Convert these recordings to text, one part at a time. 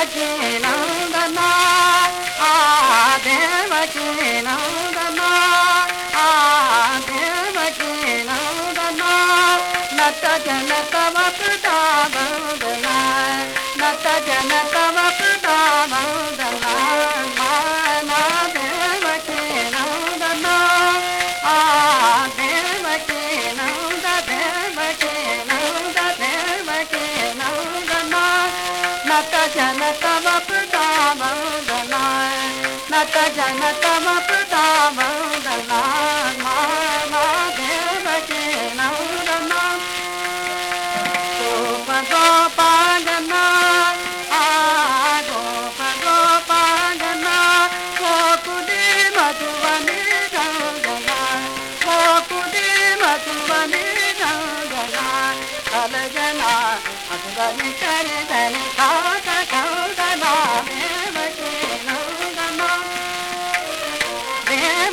దేవకీ నందన ఆ దేవకీ నందన ఆ దేవకీ నందన నత జన తమ కృత నత జన తమ गोपालना गोकुले मधुबनी गंगना गोकुले मधुबनी गंगना कल जना मधुबनी कर धन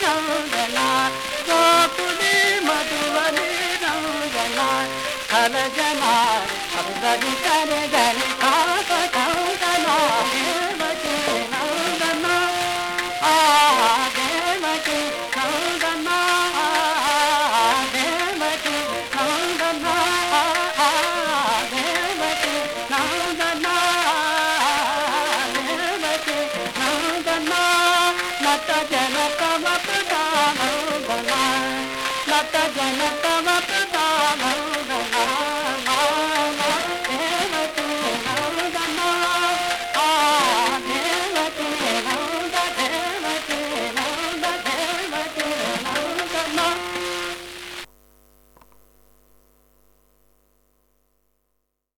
Gangala. जना खल जना अब दरी कर दरी खा पठाऊ जना देव आ देव के नौ जना देव के नौ जना देव के नौ जना देव के नौ